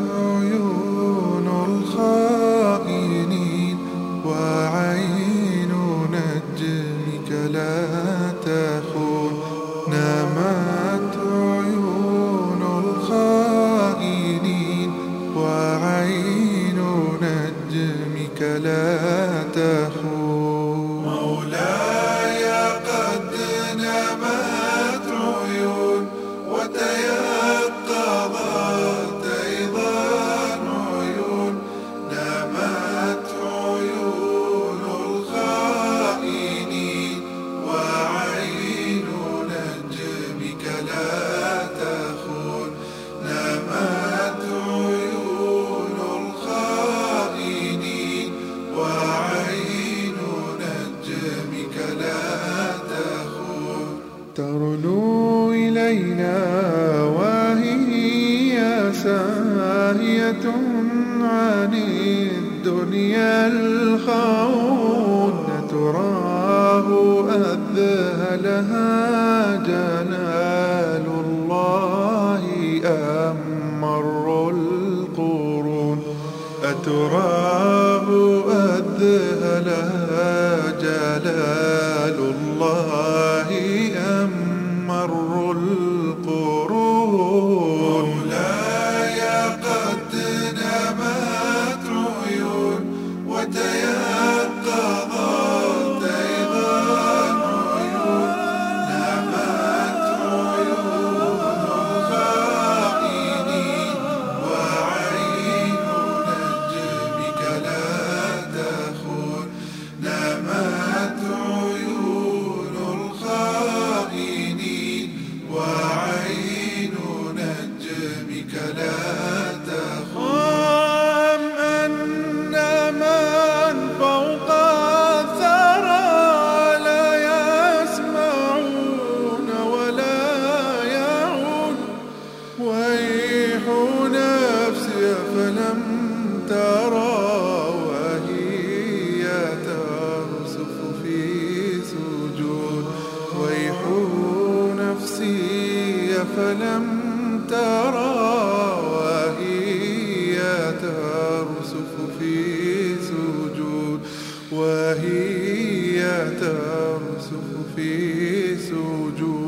عيون الخائنين وعين نجمك لا تخون. عيون الخائنين وعين نجمك لا تخون. إلينا وهي ساهية عن الدنيا الخون تراه أذهلها جلال الله أم القرون. أتراه أذهلها جلال الله نجمك لا أم أن من فوق الثرى لا يسمعون ولا يعون. ويح نفسي فلم ترى وهي ترسف في سجود. ويح نفسي فلم ترى وهي ترسف في سجود وهي ترسف في سجود.